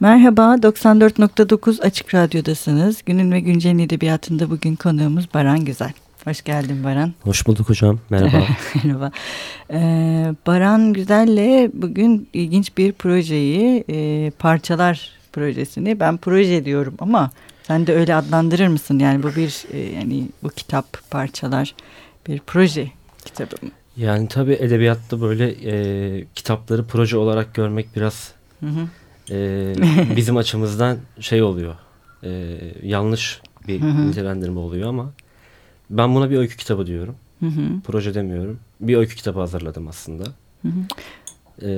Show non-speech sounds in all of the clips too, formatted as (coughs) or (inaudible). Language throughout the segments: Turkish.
Merhaba, 94.9 Açık Radyo'dasınız. Günün ve Güncel'in edebiyatında bugün konuğumuz Baran Güzel. Hoş geldin Baran. Hoş bulduk hocam. Merhaba. (laughs) Merhaba. Ee, Baran Güzel'le bugün ilginç bir projeyi, e, parçalar projesini ben proje diyorum ama sen de öyle adlandırır mısın? Yani bu bir e, yani bu kitap parçalar bir proje kitabı mı? Yani tabii edebiyatta böyle e, kitapları proje olarak görmek biraz hı hı. E, (laughs) bizim açımızdan şey oluyor. E, yanlış bir nitelendirme oluyor ama ben buna bir öykü kitabı diyorum. Hı hı. Proje demiyorum. Bir öykü kitabı hazırladım aslında. Hı hı. E,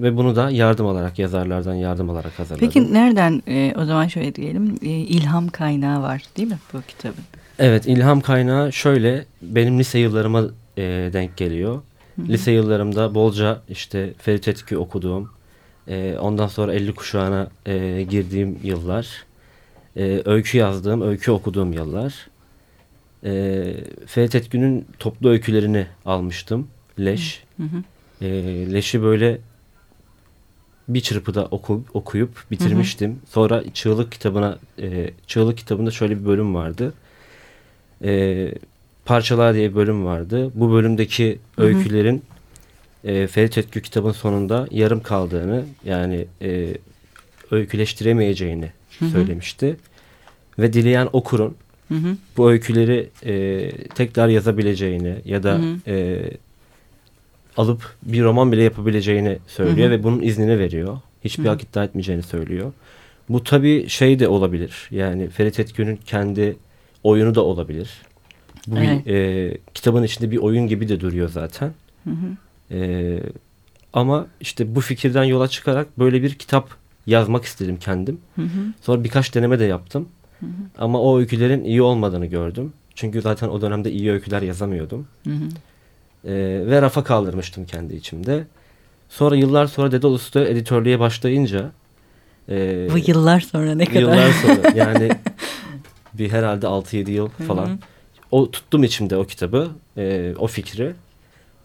ve bunu da yardım alarak, yazarlardan yardım alarak hazırladım. Peki nereden, e, o zaman şöyle diyelim, e, ilham kaynağı var değil mi bu kitabın? Evet, ilham kaynağı şöyle, benim lise yıllarıma e, denk geliyor. Hı hı. Lise yıllarımda bolca işte Ferit Etki okuduğum, e, ondan sonra 50 kuşağına e, girdiğim yıllar, e, öykü yazdığım, öykü okuduğum yıllar. E, Ferit Etkin'in toplu öykülerini almıştım. Leş. Hı hı. E, Leş'i böyle bir çırpıda oku, okuyup bitirmiştim. Hı hı. Sonra Çığlık kitabına, e, Çığlık kitabında şöyle bir bölüm vardı. E, Parçalar diye bir bölüm vardı. Bu bölümdeki hı hı. öykülerin e, Ferit Etkü kitabın sonunda yarım kaldığını yani e, öyküleştiremeyeceğini hı hı. söylemişti. Ve dileyen okurun hı hı. bu öyküleri e, tekrar yazabileceğini ya da hı hı. E, alıp bir roman bile yapabileceğini söylüyor hı hı. ve bunun iznini veriyor. Hiçbir hı. hak iddia etmeyeceğini söylüyor. Bu tabii şey de olabilir. Yani Ferit Etkün'ün kendi oyunu da olabilir. Bu evet. bir, e, kitabın içinde bir oyun gibi de duruyor zaten. Hı hı. E, ama işte bu fikirden yola çıkarak böyle bir kitap yazmak istedim kendim. Hı hı. Sonra birkaç deneme de yaptım. Hı hı. Ama o öykülerin iyi olmadığını gördüm. Çünkü zaten o dönemde iyi öyküler yazamıyordum. Hı hı. E, ve rafa kaldırmıştım kendi içimde. Sonra yıllar sonra Dedalus editörlüğe başlayınca e, Bu yıllar sonra ne kadar? Yıllar sonra (laughs) yani bir herhalde 6-7 yıl falan. Hı hı. O tuttum içimde o kitabı, e, o fikri.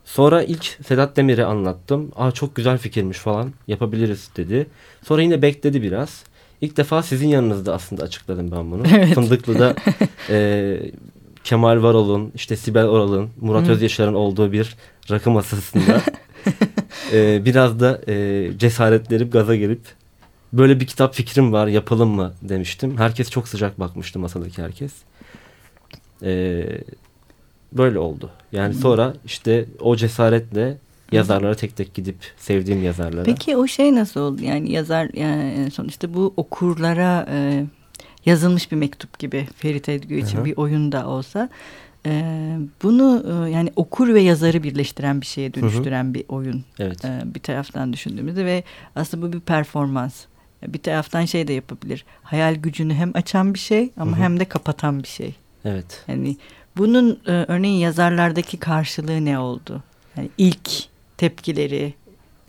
Sonra ilk Sedat Demir'e anlattım. Aa çok güzel fikirmiş falan yapabiliriz dedi. Sonra yine bekledi biraz. İlk defa sizin yanınızda aslında açıkladım ben bunu. (laughs) Evet. Fındıklı'da (laughs) e, Kemal Varol'un, işte Sibel Oral'ın, Murat Özyaşar'ın olduğu bir rakı masasında (laughs) e, biraz da e, cesaretlenip gaza gelip böyle bir kitap fikrim var yapalım mı demiştim. Herkes çok sıcak bakmıştı masadaki herkes. E, böyle oldu. Yani sonra işte o cesaretle yazarlara tek tek gidip sevdiğim yazarlara. Peki o şey nasıl oldu? Yani yazar yani sonuçta bu okurlara e, yazılmış bir mektup gibi Ferit Edgü için Hı-hı. bir oyun da olsa e, bunu e, yani okur ve yazarı birleştiren bir şeye dönüştüren Hı-hı. bir oyun. Evet. E, bir taraftan düşündüğümüzde ve aslında bu bir performans. Bir taraftan şey de yapabilir. Hayal gücünü hem açan bir şey ama Hı-hı. hem de kapatan bir şey. Evet. Yani bunun e, örneğin yazarlardaki karşılığı ne oldu? Yani ilk tepkileri.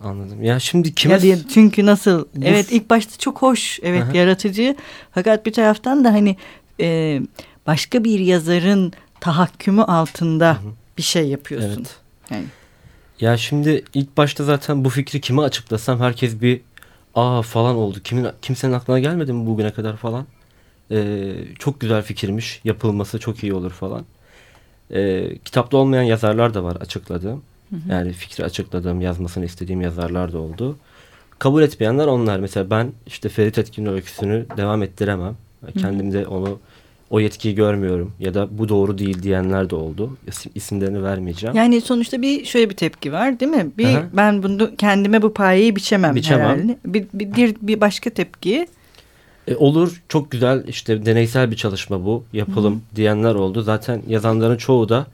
Anladım. Ya şimdi kime... Ya çünkü nasıl? Bu... Evet ilk başta çok hoş. Evet Aha. yaratıcı. Fakat bir taraftan da hani e, başka bir yazarın tahakkümü altında Hı -hı. bir şey yapıyorsun. Evet. Yani. Ya şimdi ilk başta zaten bu fikri kime açıklasam herkes bir aa falan oldu. Kimin kimsenin aklına gelmedi mi bugüne kadar falan. Ee, çok güzel fikirmiş. Yapılması çok iyi olur falan. Ee, kitapta olmayan yazarlar da var açıkladığım. Hı hı. Yani fikri açıkladığım, yazmasını istediğim yazarlar da oldu. Kabul etmeyenler onlar. Mesela ben işte Ferit Etkin'in öyküsünü devam ettiremem. Kendimde onu o yetkiyi görmüyorum ya da bu doğru değil diyenler de oldu. İsim, isimlerini vermeyeceğim. Yani sonuçta bir şöyle bir tepki var değil mi? Bir Aha. ben bunu kendime bu payeyi biçemem, biçemem. herhalde. Bir, bir, bir başka tepki e, olur çok güzel işte deneysel bir çalışma bu yapalım Hı. diyenler oldu. Zaten yazanların çoğu da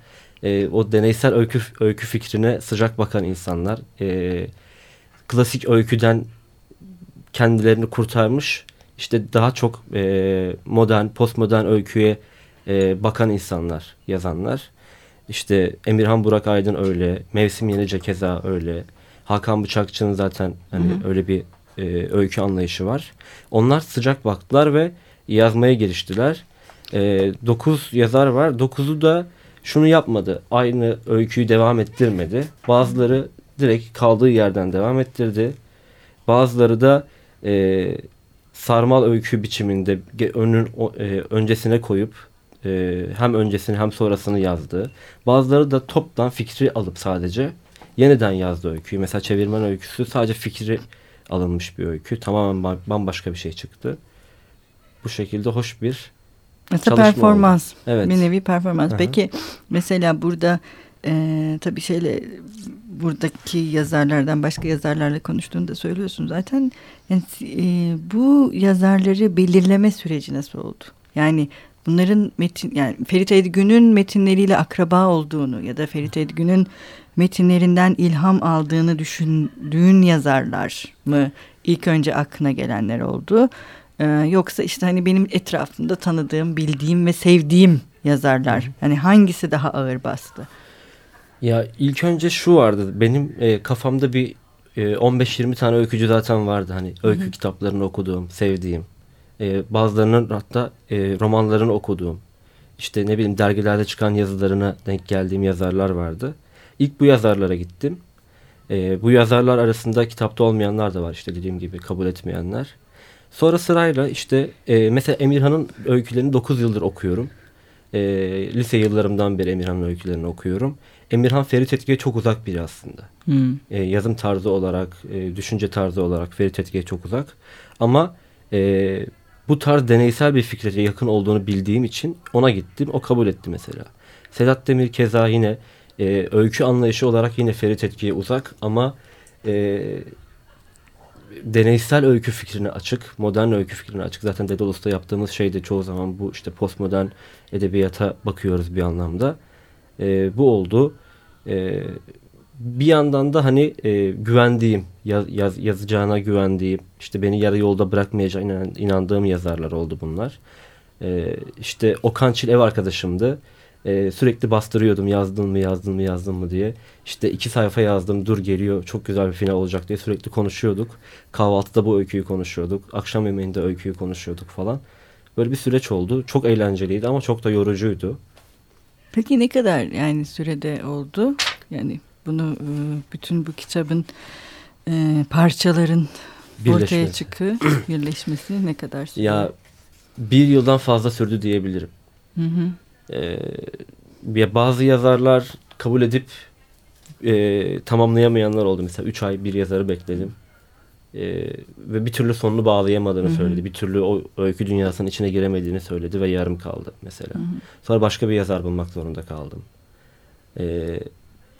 e, o deneysel öykü, öykü fikrine sıcak bakan insanlar. E, klasik öyküden kendilerini kurtarmış işte daha çok e, modern, postmodern öyküye e, bakan insanlar, yazanlar. İşte Emirhan Burak Aydın öyle, Mevsim Yenice keza öyle. Hakan Bıçakçı'nın zaten hani Hı -hı. öyle bir e, öykü anlayışı var. Onlar sıcak baktılar ve yazmaya giriştiler. E, dokuz yazar var. Dokuzu da şunu yapmadı. Aynı öyküyü devam ettirmedi. Bazıları direkt kaldığı yerden devam ettirdi. Bazıları da e, sarmal öykü biçiminde önün e, öncesine koyup e, hem öncesini hem sonrasını yazdı. Bazıları da toptan fikri alıp sadece yeniden yazdı öyküyü. Mesela çevirmen öyküsü sadece fikri alınmış bir öykü. Tamamen bambaşka bir şey çıktı. Bu şekilde hoş bir Mesela performans. Oldu. Evet. Bir nevi performans. Aha. Peki mesela burada e, tabii şeyle buradaki yazarlardan başka yazarlarla konuştuğunu da söylüyorsun zaten. Yani, e, bu yazarları belirleme süreci nasıl oldu? Yani bunların metin yani Ferit Edgün'ün metinleriyle akraba olduğunu ya da Ferit Edgün'ün metinlerinden ilham aldığını düşündüğün yazarlar mı ilk önce aklına gelenler oldu? Ee, yoksa işte hani benim etrafımda tanıdığım, bildiğim ve sevdiğim yazarlar. Hani hangisi daha ağır bastı? Ya ilk önce şu vardı. Benim e, kafamda bir e, 15-20 tane öykücü zaten vardı. Hani öykü Hı-hı. kitaplarını okuduğum, sevdiğim. E, bazılarının hatta e, romanlarını okuduğum. İşte ne bileyim dergilerde çıkan yazılarına denk geldiğim yazarlar vardı. İlk bu yazarlara gittim. E, bu yazarlar arasında kitapta olmayanlar da var işte dediğim gibi kabul etmeyenler. Sonra sırayla işte e, mesela Emirhan'ın öykülerini 9 yıldır okuyorum. E, lise yıllarımdan beri Emirhan'ın öykülerini okuyorum. Emirhan Ferit Etki'ye çok uzak biri aslında. Hmm. E, yazım tarzı olarak, e, düşünce tarzı olarak Ferit Etki'ye çok uzak. Ama e, bu tarz deneysel bir fikre yakın olduğunu bildiğim için ona gittim. O kabul etti mesela. Sedat Demir keza yine e, öykü anlayışı olarak yine Ferit Etki'ye uzak ama e, deneysel öykü fikrine açık, modern öykü fikrine açık. Zaten Daedalus'ta yaptığımız şey de çoğu zaman bu işte postmodern edebiyata bakıyoruz bir anlamda. E, bu oldu. E, bir yandan da hani e, güvendiğim, yaz, yaz, yazacağına güvendiğim, işte beni yarı yolda bırakmayacağına inan, inandığım yazarlar oldu bunlar. E, işte Okan Çil ev arkadaşımdı. E, sürekli bastırıyordum yazdın mı yazdın mı yazdın mı diye. İşte iki sayfa yazdım dur geliyor çok güzel bir final olacak diye sürekli konuşuyorduk. Kahvaltıda bu öyküyü konuşuyorduk. Akşam yemeğinde öyküyü konuşuyorduk falan. Böyle bir süreç oldu. Çok eğlenceliydi ama çok da yorucuydu. Peki ne kadar yani sürede oldu? Yani bunu e, bütün bu kitabın e, parçaların ortaya çıkı (clears throat) birleşmesi ne kadar sürdü? Ya bir yıldan fazla sürdü diyebilirim. Hı hı. Ee, bazı yazarlar kabul edip e, tamamlayamayanlar oldu. Mesela 3 ay bir yazarı bekledim. E, ve bir türlü sonunu bağlayamadığını Hı-hı. söyledi. Bir türlü o öykü dünyasının içine giremediğini söyledi ve yarım kaldı mesela. Hı-hı. Sonra başka bir yazar bulmak zorunda kaldım. E,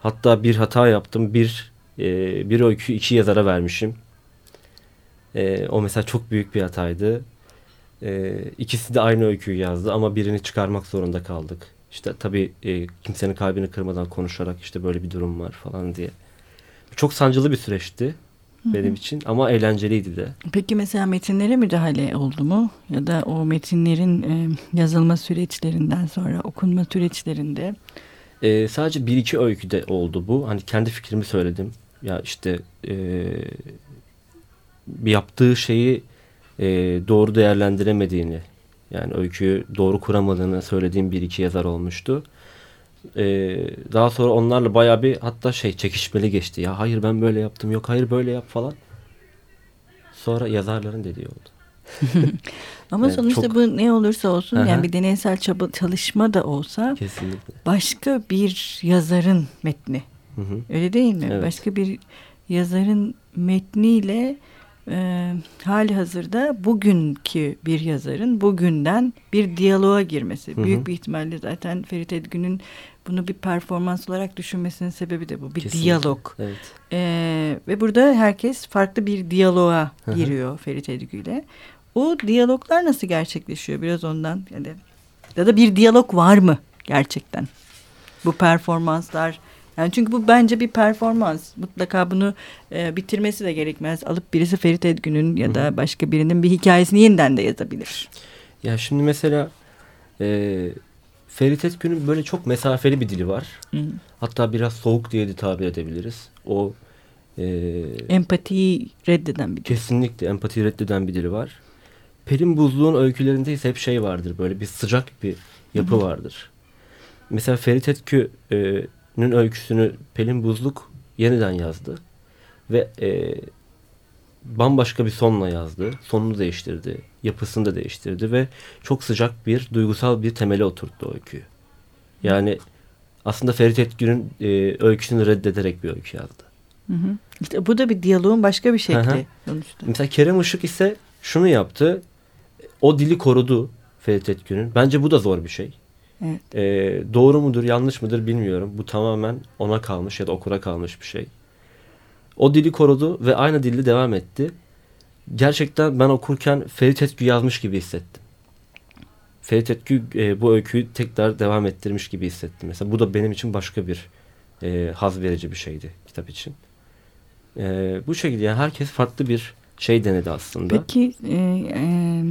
hatta bir hata yaptım. Bir e, bir öykü iki yazara vermişim. E, o mesela çok büyük bir hataydı. E, ikisi de aynı öyküyü yazdı ama birini çıkarmak zorunda kaldık. İşte tabii e, kimsenin kalbini kırmadan konuşarak işte böyle bir durum var falan diye. Çok sancılı bir süreçti benim için ama eğlenceliydi de. Peki mesela metinlere müdahale oldu mu? Ya da o metinlerin e, yazılma süreçlerinden sonra okunma süreçlerinde? E, sadece bir iki öyküde oldu bu. Hani kendi fikrimi söyledim. Ya işte e, yaptığı şeyi e, doğru değerlendiremediğini yani öyküyü doğru kuramadığını söylediğim bir iki yazar olmuştu. E, daha sonra onlarla baya bir hatta şey çekişmeli geçti. Ya hayır ben böyle yaptım yok hayır böyle yap falan. Sonra yazarların dediği oldu. Ama yani sonuçta çok... bu ne olursa olsun Aha. yani bir deneysel çaba, çalışma da olsa Kesinlikle. başka bir yazarın metni. Hı hı. Öyle değil mi? Evet. Başka bir yazarın metniyle e, hali hazırda bugünkü bir yazarın bugünden bir diyaloğa girmesi. Hı hı. Büyük bir ihtimalle zaten Ferit Edgün'ün bunu bir performans olarak düşünmesinin sebebi de bu. Bir Kesinlikle. diyalog. Evet. E, ve burada herkes farklı bir diyaloğa hı hı. giriyor Ferit Edgü'yle. O diyaloglar nasıl gerçekleşiyor? Biraz ondan yani ya da bir diyalog var mı gerçekten? Bu performanslar yani çünkü bu bence bir performans. Mutlaka bunu e, bitirmesi de gerekmez. Alıp birisi Ferit Edgün'ün ya da başka birinin bir hikayesini yeniden de yazabilir. Ya şimdi mesela e, Ferit Edgün'ün böyle çok mesafeli bir dili var. Hı. Hatta biraz soğuk diye de tabir edebiliriz. O e, empatiyi reddeden bir dil. Kesinlikle empatiyi reddeden bir dili var. Pelin Buzluğ'un öykülerinde ise hep şey vardır. Böyle bir sıcak bir yapı Hı -hı. vardır. Mesela Ferit Etkü e, öyküsünü Pelin Buzluk yeniden yazdı. Ve e, bambaşka bir sonla yazdı. Sonunu değiştirdi. Yapısını da değiştirdi ve çok sıcak bir duygusal bir temele oturttu o öyküyü. Yani aslında Ferit Etgün'ün e, öyküsünü reddederek bir öykü yazdı. Hı hı. İşte bu da bir diyaloğun başka bir şekli. Mesela Kerem Işık ise şunu yaptı. O dili korudu Ferit Etgün'ün. Bence bu da zor bir şey. Evet. Ee, doğru mudur yanlış mıdır bilmiyorum. Bu tamamen ona kalmış ya da okura kalmış bir şey. O dili korudu ve aynı dilde devam etti. Gerçekten ben okurken Ferit Etgü yazmış gibi hissettim. Ferit Etgü e, bu öyküyü tekrar devam ettirmiş gibi hissettim. Mesela bu da benim için başka bir e, haz verici bir şeydi kitap için. E, bu şekilde yani herkes farklı bir şey denedi aslında. Peki e, e,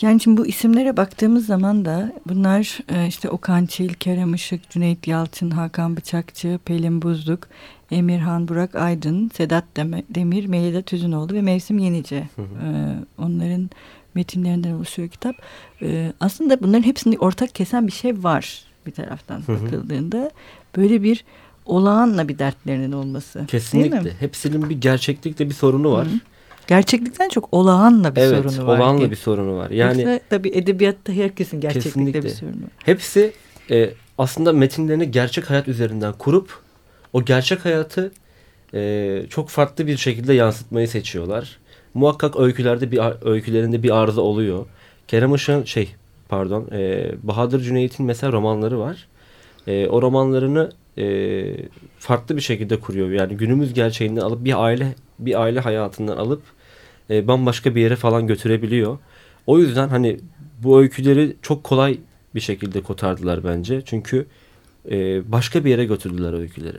yani şimdi bu isimlere baktığımız zaman da bunlar e, işte Okan Çil, Kerem Işık, Cüneyt Yalçın, Hakan Bıçakçı, Pelin Buzluk, Emirhan Burak Aydın, Sedat Demir, Melida Tüzünoğlu ve Mevsim Yenice. Hı hı. E, onların metinlerinden oluşuyor kitap. E, aslında bunların hepsini ortak kesen bir şey var bir taraftan hı hı. bakıldığında. Böyle bir olağanla bir dertlerinin olması. Kesinlikle. Hepsinin bir gerçeklikle bir sorunu var. Hı hı. Gerçeklikten çok olağanla bir evet, sorunu var. Evet olağanla bir sorunu var. Yani Yoksa tabii edebiyatta herkesin gerçeklikle kesinlikle. bir sorunu var. Hepsi e, aslında metinlerini gerçek hayat üzerinden kurup o gerçek hayatı e, çok farklı bir şekilde yansıtmayı seçiyorlar. Muhakkak öykülerde bir öykülerinde bir arıza oluyor. Kerem Işık'ın şey pardon e, Bahadır Cüneyt'in mesela romanları var. E, o romanlarını e, farklı bir şekilde kuruyor. Yani günümüz gerçeğinden alıp bir aile bir aile hayatından alıp e, bambaşka bir yere falan götürebiliyor. O yüzden hani bu öyküleri çok kolay bir şekilde kotardılar bence. Çünkü e, başka bir yere götürdüler öyküleri.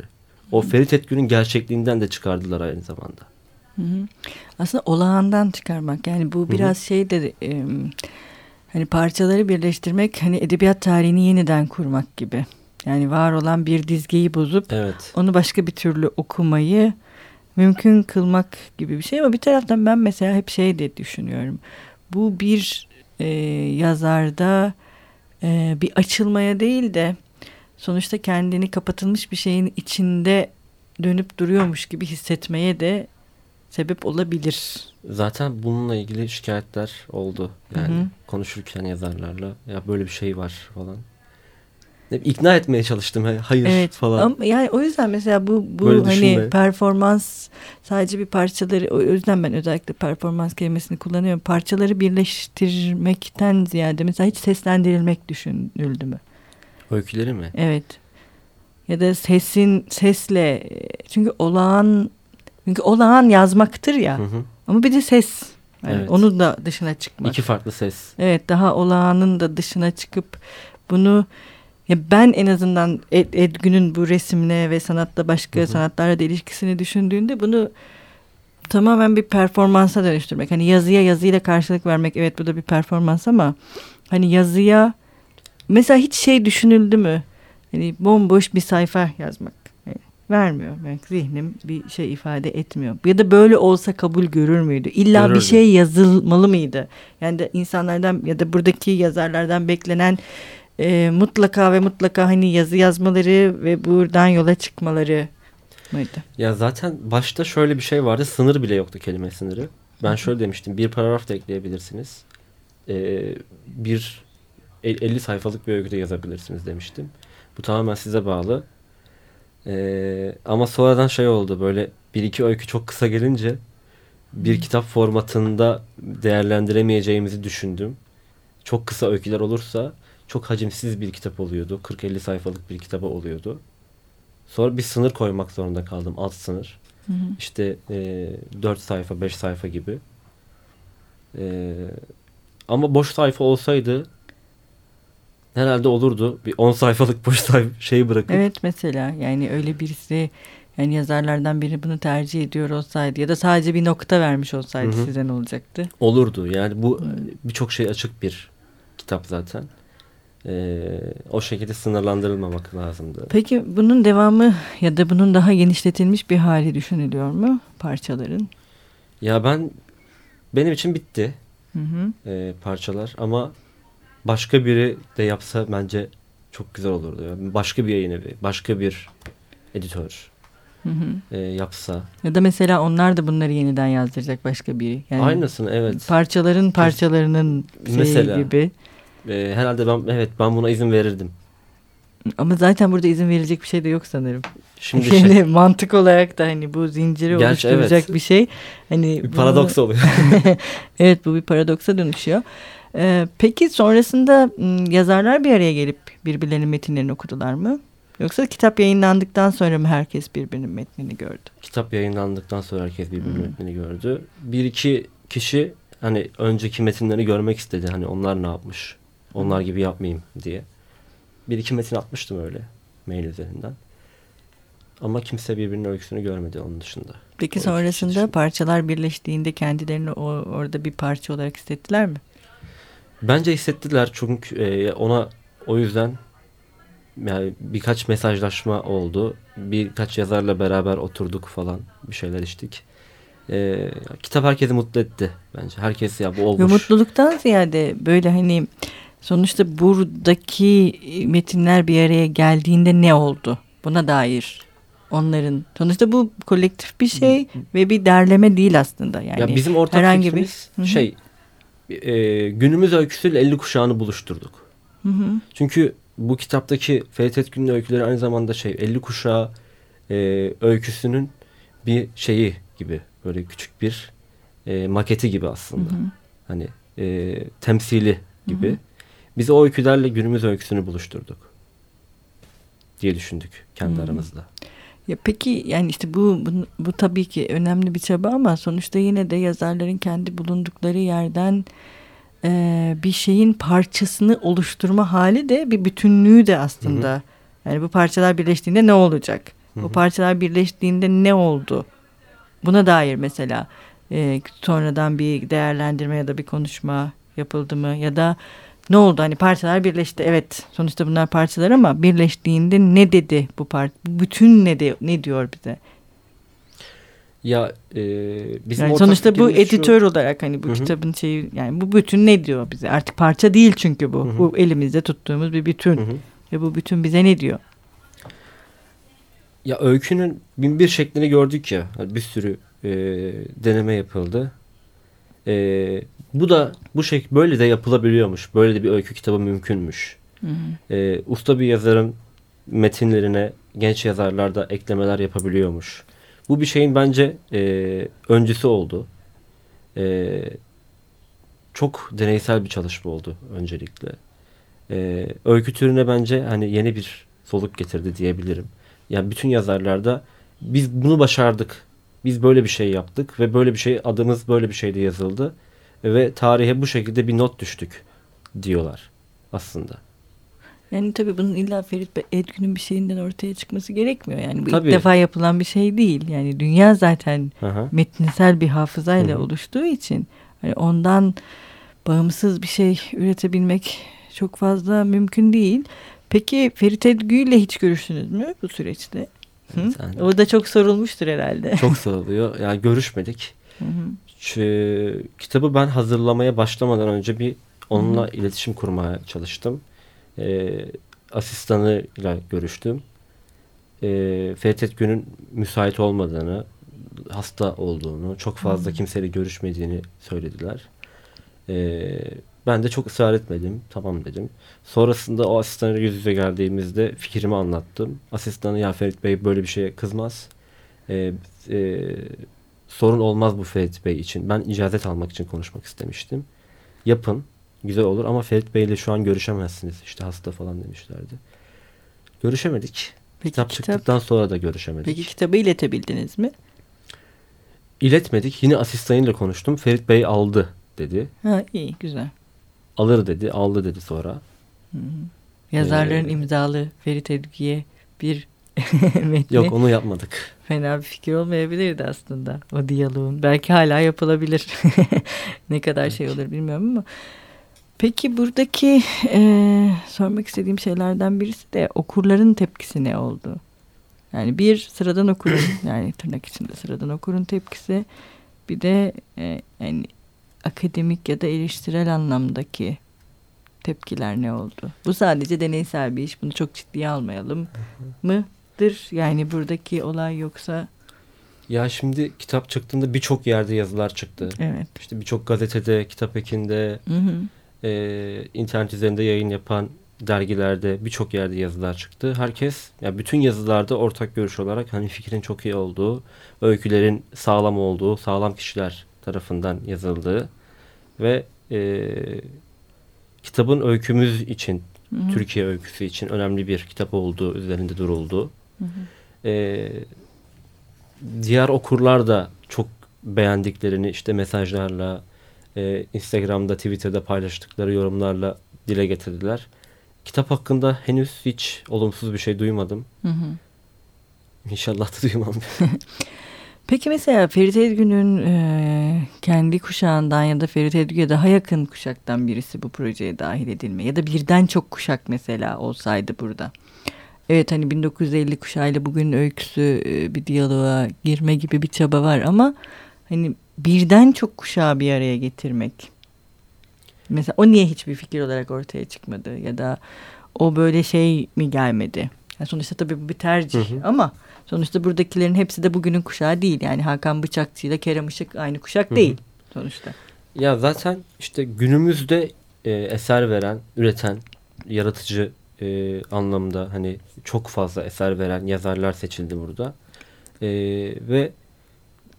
O Ferit Etgün'ün gerçekliğinden de çıkardılar aynı zamanda. Hı hı. Aslında olağandan çıkarmak yani bu biraz hı hı. şey de e, hani parçaları birleştirmek hani edebiyat tarihini yeniden kurmak gibi. Yani var olan bir dizgeyi bozup evet. onu başka bir türlü okumayı mümkün kılmak gibi bir şey ama bir taraftan ben mesela hep şey de düşünüyorum. Bu bir e, yazarda e, bir açılmaya değil de sonuçta kendini kapatılmış bir şeyin içinde dönüp duruyormuş gibi hissetmeye de sebep olabilir. Zaten bununla ilgili şikayetler oldu. Yani hı hı. konuşurken yazarlarla ya böyle bir şey var falan ikna etmeye çalıştım hayır evet, falan. Ama yani o yüzden mesela bu bu Böyle hani düşünme. performans sadece bir parçaları o yüzden ben özellikle performans kelimesini kullanıyorum. Parçaları birleştirmekten ziyade mesela hiç seslendirilmek düşünüldü mü? Öyküleri mi? Evet. Ya da sesin sesle çünkü olağan çünkü olağan yazmaktır ya. Hı hı. Ama bir de ses. Yani evet. Onun da dışına çıkmak. İki farklı ses. Evet daha olağanın da dışına çıkıp bunu ya ben en azından Ed, Edgün'ün bu resimle ve sanatla başka hı hı. sanatlarla da ilişkisini düşündüğünde bunu tamamen bir performansa dönüştürmek. Hani yazıya yazıyla karşılık vermek evet bu da bir performans ama hani yazıya mesela hiç şey düşünüldü mü? Hani bomboş bir sayfa yazmak. Yani vermiyor. Yani zihnim bir şey ifade etmiyor. Ya da böyle olsa kabul görür müydü? İlla Görürdü. bir şey yazılmalı mıydı? Yani de insanlardan ya da buradaki yazarlardan beklenen e, mutlaka ve mutlaka hani yazı yazmaları ve buradan yola çıkmaları mıydı? Ya zaten başta şöyle bir şey vardı. Sınır bile yoktu kelime sınırı. Ben şöyle demiştim. Bir paragraf da ekleyebilirsiniz. Ee, bir 50 sayfalık bir öyküde yazabilirsiniz demiştim. Bu tamamen size bağlı. Ee, ama sonradan şey oldu. Böyle bir iki öykü çok kısa gelince bir kitap formatında değerlendiremeyeceğimizi düşündüm. Çok kısa öyküler olursa çok hacimsiz bir kitap oluyordu. 40-50 sayfalık bir kitaba oluyordu. Sonra bir sınır koymak zorunda kaldım. Alt sınır. Hı hı. İşte e, 4 sayfa, 5 sayfa gibi. E, ama boş sayfa olsaydı herhalde olurdu. Bir 10 sayfalık boş sayfa şeyi bırakıp. Evet mesela yani öyle birisi yani yazarlardan biri bunu tercih ediyor olsaydı ya da sadece bir nokta vermiş olsaydı hı hı. size ne olacaktı? Olurdu. Yani bu birçok şey açık bir kitap zaten e, o şekilde sınırlandırılmamak lazımdı. Peki bunun devamı ya da bunun daha genişletilmiş bir hali düşünülüyor mu parçaların? Ya ben benim için bitti hı hı. E, parçalar ama başka biri de yapsa bence çok güzel olurdu. Yani başka bir yayın evi, başka bir editör. hı hı. E, yapsa. Ya da mesela onlar da bunları yeniden yazdıracak başka biri. Yani Aynısını evet. Parçaların parçalarının şeyi mesela, gibi. E, herhalde ben evet ben buna izin verirdim. Ama zaten burada izin verilecek bir şey de yok sanırım. Şimdi şey, (laughs) mantık olarak da hani bu zinciri Gerçi oluşturacak evet. bir şey. Hani bir paradoks oluyor. (laughs) evet bu bir paradoksa dönüşüyor. Ee, peki sonrasında yazarlar bir araya gelip birbirlerinin metinlerini okudular mı? Yoksa kitap yayınlandıktan sonra mı herkes birbirinin metnini gördü? Kitap yayınlandıktan sonra herkes birbirinin hmm. metnini gördü. Bir iki kişi hani önceki metinleri görmek istedi. Hani onlar ne yapmış? Onlar gibi yapmayayım diye. Bir iki metin atmıştım öyle mail üzerinden. Ama kimse birbirinin öyküsünü görmedi onun dışında. Peki o sonrasında parçalar birleştiğinde kendilerini o, orada bir parça olarak hissettiler mi? Bence hissettiler çünkü e, ona o yüzden yani birkaç mesajlaşma oldu. Birkaç yazarla beraber oturduk falan bir şeyler içtik. E, kitap herkesi mutlu etti bence. Herkes ya bu olmuş. Ve mutluluktan ziyade böyle hani sonuçta buradaki metinler bir araya geldiğinde ne oldu? Buna dair onların sonuçta bu kolektif bir şey ve bir derleme değil aslında yani. Ya bizim ortak herhangi bir şey e, günümüz öyküsüyle 50 kuşağını buluşturduk. Hı hı. Çünkü bu kitaptaki Ferit Etgün'ün öyküleri aynı zamanda şey 50 kuşağı e, öyküsünün bir şeyi gibi böyle küçük bir e, maketi gibi aslında. Hı hı. Hani e, temsili gibi. Hı hı. Biz o öykülerle günümüz öyküsünü buluşturduk diye düşündük kendi hı. aramızda. Ya peki yani işte bu, bu bu tabii ki önemli bir çaba ama sonuçta yine de yazarların kendi bulundukları yerden e, bir şeyin parçasını oluşturma hali de bir bütünlüğü de aslında. Hı hı. Yani bu parçalar birleştiğinde ne olacak? Hı hı. Bu parçalar birleştiğinde ne oldu? Buna dair mesela e, sonradan bir değerlendirme ya da bir konuşma yapıldı mı? Ya da ne oldu? Hani parçalar birleşti. Evet sonuçta bunlar parçalar ama birleştiğinde ne dedi bu part? Bütün ne de ne diyor bize? Ya e, bizim yani sonuçta bu editör şu... olarak hani bu Hı-hı. kitabın şeyi yani bu bütün ne diyor bize? Artık parça değil çünkü bu. Hı-hı. Bu elimizde tuttuğumuz bir bütün. Hı-hı. Ve bu bütün bize ne diyor? Ya öykünün bin bir şeklini gördük ya. Bir sürü e, deneme yapıldı. E, bu da bu şey böyle de yapılabiliyormuş. Böyle de bir öykü kitabı mümkünmüş. Hı hı. E, usta bir yazarın metinlerine genç yazarlar da eklemeler yapabiliyormuş. Bu bir şeyin bence e, öncüsü oldu. E, çok deneysel bir çalışma oldu öncelikle. E, öykü türüne bence hani yeni bir soluk getirdi diyebilirim. Yani bütün yazarlarda biz bunu başardık. Biz böyle bir şey yaptık ve böyle bir şey adımız böyle bir şeyde yazıldı ve tarihe bu şekilde bir not düştük diyorlar aslında. Yani tabii bunun illa Ferit Edgün'ün bir şeyinden ortaya çıkması gerekmiyor. Yani bu tabii. ilk defa yapılan bir şey değil. Yani dünya zaten Aha. metinsel bir hafızayla Hı-hı. oluştuğu için hani ondan bağımsız bir şey üretebilmek çok fazla mümkün değil. Peki Ferit Edgü ile hiç görüştünüz mü bu süreçte? Evet, yani. O da çok sorulmuştur herhalde. Çok soruluyor. Yani görüşmedik. Hı hı. Kitabı ben hazırlamaya başlamadan önce bir onunla hı hı. iletişim kurmaya çalıştım e, asistanıyla görüştüm. E, Ferit Gün'ün müsait olmadığını, hasta olduğunu, çok fazla hmm. kimseyle görüşmediğini söylediler. E, ben de çok ısrar etmedim. Tamam dedim. Sonrasında o asistanla yüz yüze geldiğimizde fikrimi anlattım. Asistanı ya Ferit Bey böyle bir şeye kızmaz. E, e, sorun olmaz bu Ferit Bey için. Ben icazet almak için konuşmak istemiştim. Yapın güzel olur ama Ferit Bey ile şu an görüşemezsiniz. İşte hasta falan demişlerdi. Görüşemedik. Peki, kitap, kitap çıktıktan sonra da görüşemedik. Peki kitabı iletebildiniz mi? İletmedik. Yine asistanıyla konuştum. Ferit Bey aldı dedi. Ha iyi güzel. Alır dedi. Aldı dedi sonra. Hı. Yazarların ee, imzalı Ferit Edgi'ye bir (laughs) metni. Yok onu yapmadık. Fena bir fikir olmayabilirdi aslında o diyaloğun. Belki hala yapılabilir. (laughs) ne kadar şey olur bilmiyorum ama. Peki buradaki e, sormak istediğim şeylerden birisi de okurların tepkisi ne oldu? Yani bir sıradan okurun (coughs) yani tırnak içinde sıradan okurun tepkisi bir de e, yani akademik ya da eleştirel anlamdaki tepkiler ne oldu? Bu sadece deneysel bir iş. Bunu çok ciddiye almayalım mı? çıkmıştır? Yani buradaki olay yoksa... Ya şimdi kitap çıktığında birçok yerde yazılar çıktı. Evet. İşte birçok gazetede, kitap ekinde, Hı hı. e, internet üzerinde yayın yapan dergilerde birçok yerde yazılar çıktı. Herkes, ya bütün yazılarda ortak görüş olarak hani fikrin çok iyi olduğu, öykülerin sağlam olduğu, sağlam kişiler tarafından yazıldığı ve e, kitabın öykümüz için, Hı hı. Türkiye öyküsü için önemli bir kitap olduğu üzerinde duruldu. Hı hı. E, diğer okurlar da çok beğendiklerini işte mesajlarla, e, Instagram'da, Twitter'da paylaştıkları yorumlarla dile getirdiler. Kitap hakkında henüz hiç olumsuz bir şey duymadım. Hı hı. İnşallah da duymam. (laughs) Peki mesela Ferit Edgün'ün e, kendi kuşağından ya da Ferit Edgün'e daha yakın kuşaktan birisi bu projeye dahil edilme ya da birden çok kuşak mesela olsaydı burada. Evet hani 1950 kuşağıyla bugün öyküsü e, bir diyaloğa girme gibi bir çaba var ama hani birden çok kuşağı bir araya getirmek. Mesela o niye hiçbir fikir olarak ortaya çıkmadı ya da o böyle şey mi gelmedi? Yani sonuçta tabii bu bir tercih Hı hı. ama sonuçta buradakilerin hepsi de bugünün kuşağı değil. Yani Hakan Bıçakçı ile Kerem Işık aynı kuşak Hı hı. değil sonuçta. ya zaten işte günümüzde e, eser veren, üreten, yaratıcı e, anlamda hani çok fazla eser veren yazarlar seçildi burada. E, ve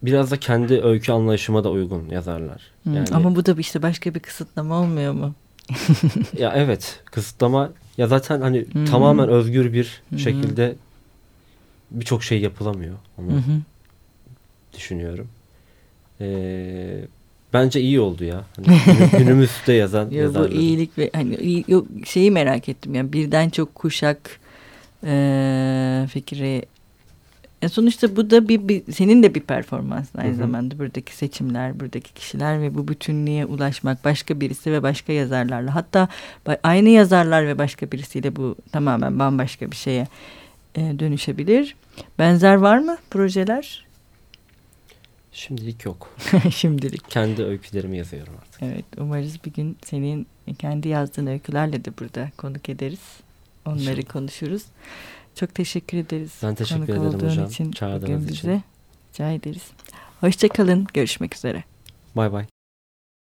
biraz da kendi öykü anlayışıma da uygun yazarlar. Yani Ama bu da işte başka bir kısıtlama olmuyor mu? (laughs) ya evet kısıtlama ya zaten hani Hı hı. tamamen özgür bir Hı hı. şekilde birçok şey yapılamıyor. Onu Hı hı. düşünüyorum. Ee, bence iyi oldu ya. Hani (laughs) günü- günümüzde yazan Ya bu yazarların. iyilik ve hani yok, şeyi merak ettim yani birden çok kuşak eee fikri e sonuçta bu da bir, bir senin de bir performansın aynı Hı hı. zamanda buradaki seçimler buradaki kişiler ve bu bütünlüğe ulaşmak başka birisi ve başka yazarlarla hatta aynı yazarlar ve başka birisiyle bu tamamen bambaşka bir şeye e, dönüşebilir. Benzer var mı projeler? Şimdilik yok. (laughs) Şimdilik. Kendi öykülerimi yazıyorum artık. Evet umarız bir gün senin kendi yazdığın öykülerle de burada konuk ederiz. Onları İnşallah. konuşuruz. Çok teşekkür ederiz. Ben teşekkür konuk ederim hocam, için, çağırdığınız için. bize. Rica ederiz. Hoşçakalın. Görüşmek üzere. Bay bay.